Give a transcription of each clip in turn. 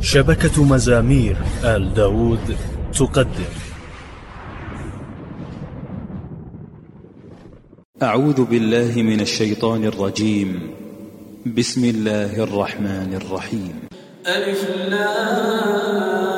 شبكة مزامير آل داود تقدم. أعوذ بالله من الشيطان الرجيم. بسم الله الرحمن الرحيم. ألف لام.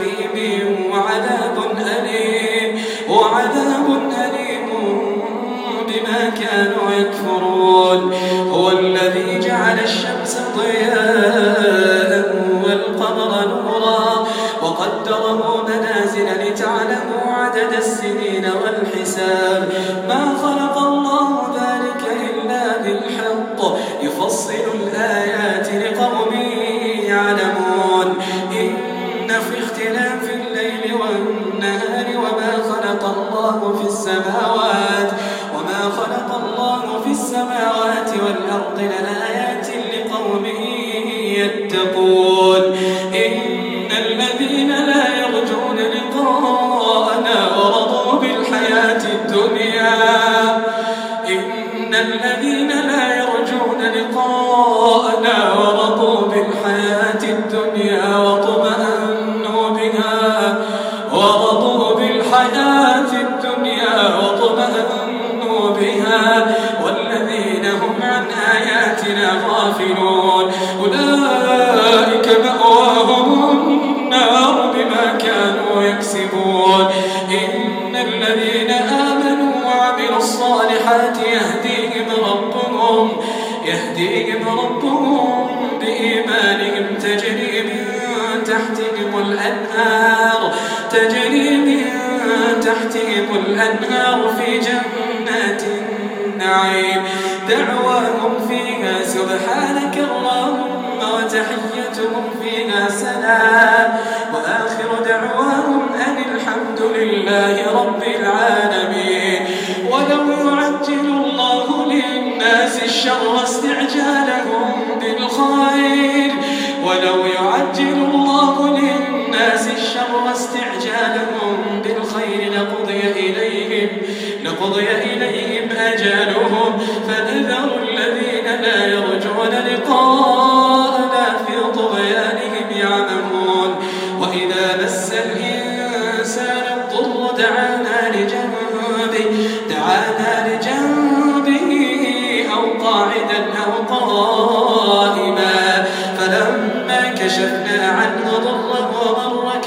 من حبيب وعذاب أليم وعذاب أليم بما كانوا يكفرون. هو الذي جعل الشمس ضياء والقمر نورا وقدره منازل لتعلموا عدد السنين والحساب. ما الذين لا يرجون لقاءنا ورضوا بالحياة الدنيا. إن الذين لا يرجون لقاءنا ورضوا بالحياة الدنيا. وطمأنوا الصالحات يهديهم ربهم يهديهم ربهم بإيمانهم. تجري من تحتهم الأنهار تجري من تحتهم الأنهار في جنات النعيم. دعواهم فيها سبحانك اللهم وتحيتهم فيها سلام. وآخر دعواهم أن الحمد لله رب العالمين. ولو للناس الشر استعجالهم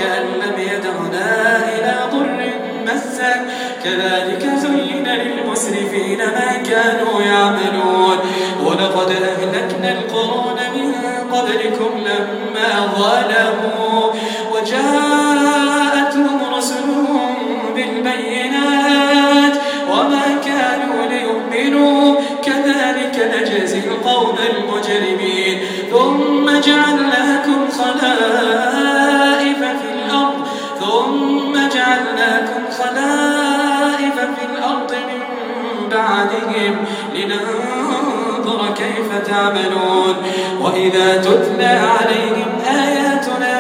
كأن لم يدعنا إلى ضر مسه. كذلك زين للمسرفين ما كانوا يعملون. ولقد أهلكنا القرون من قبلكم لما ظلموا. وجاءتهم رسلهم بالبينات وما كانوا ليؤمنوا. كذلك نجزي القوم المجرمين. ثم جعلناكم بعدهم لننظر كيف تعملون. وإذا تتلى عليهم آياتنا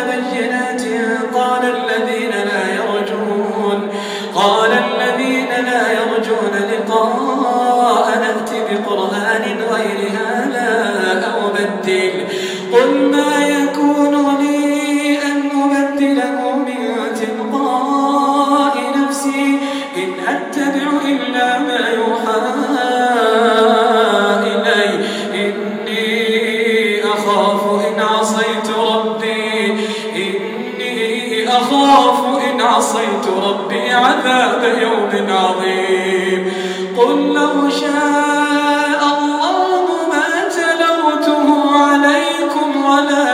أخاف إن عصيت ربي. إني أخاف إن عصيت ربي عذاب يوم عظيم. قل لو شاء الله ما تلوته عليكم ولا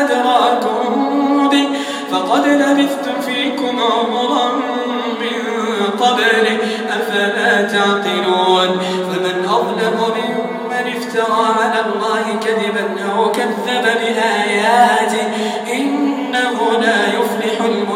أدراكم به. فقد لبثت فيكم عمرا من قبله أفلا تعقلون؟ فمن أظلم منكم افترى على الله كذبا أو كذب بآياته إنه لا يفلح المؤمنين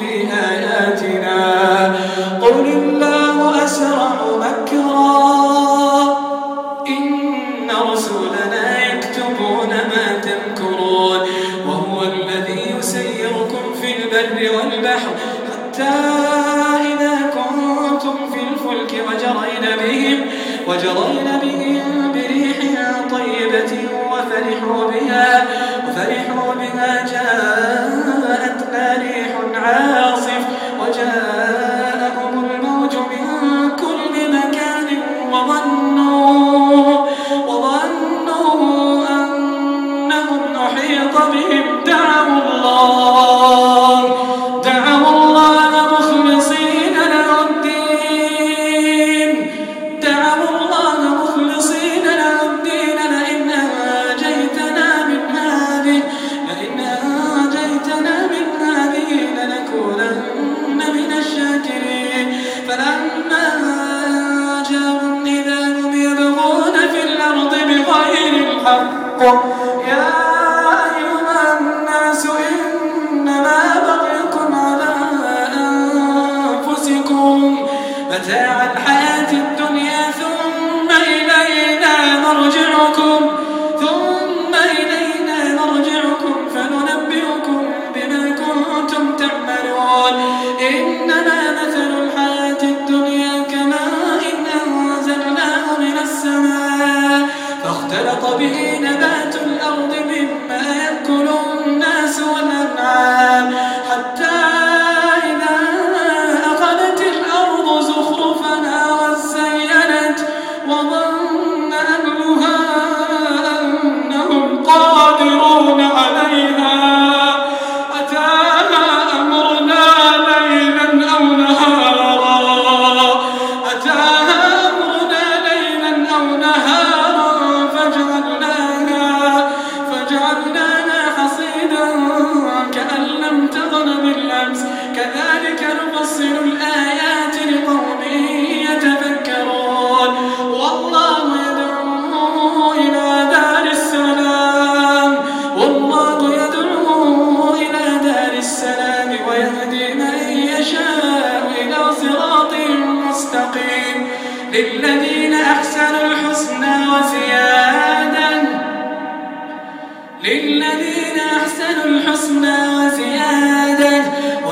في آياتنا. قل الله أسرع مكرا. إن رسولنا يكتبون ما تمكرون. وهو الذي يسيركم في البر والبحر. حتى إذا كنتم في الفلك وجرين بهم وجرين بهم بريح طيبة فرحوا بها وفرحوا بها جاءت ريح عاصف وجاءت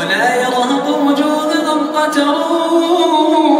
ولا يرهق وجوه ضمقة روح.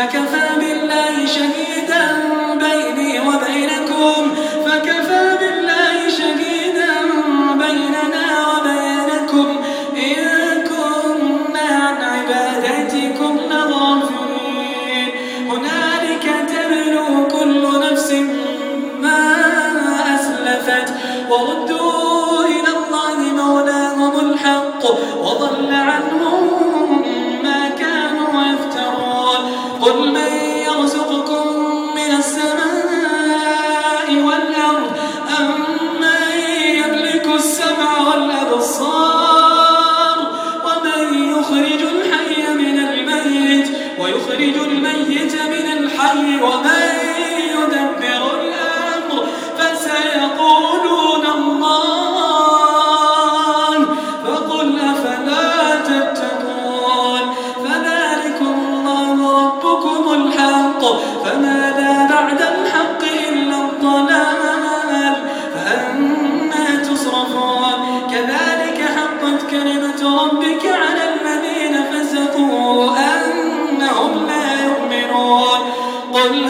فكفى بالله شهيدا بيني وبينكم. يخرج الحي من الميت ويخرج الميت من الحي وما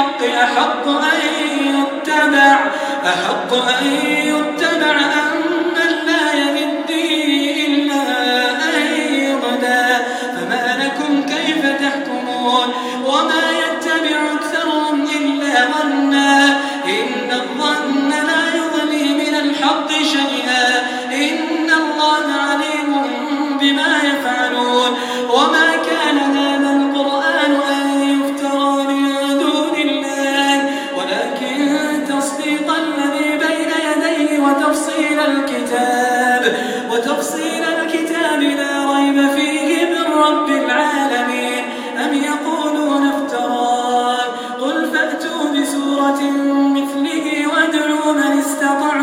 الحق أحق أن يتبع أحق أن يتبع أم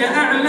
ربك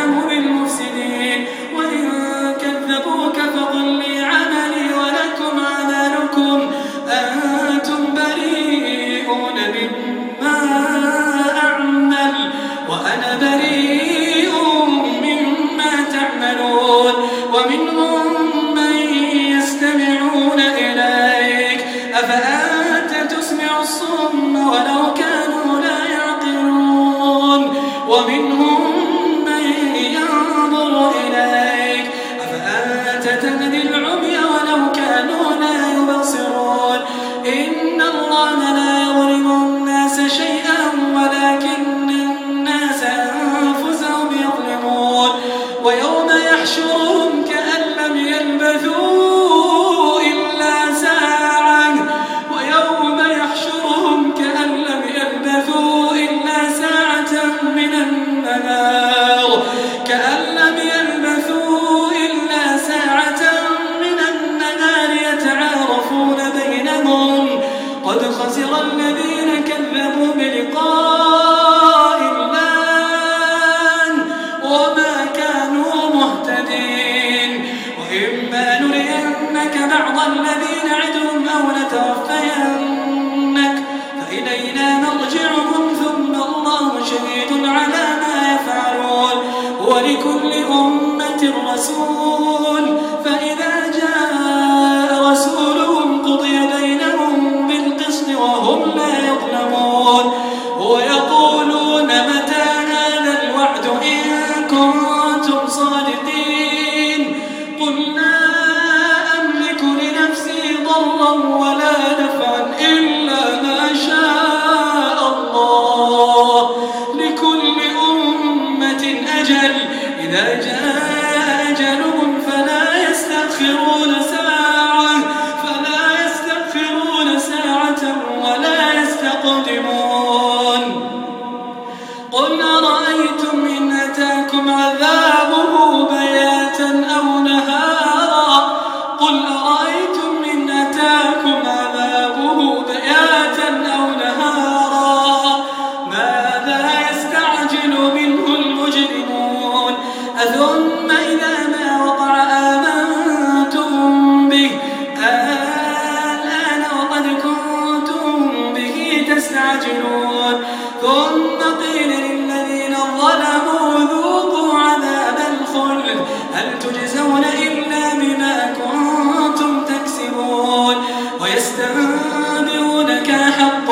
قد خسر الذين كذبوا بلقاء الله وما كانوا مهتدين. وإما بعض الذي نعدهم أو نتوفينك فإلينا ثم الله شهيد على ما يفعلون. ولكل أمة رسول Allah.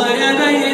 وربيت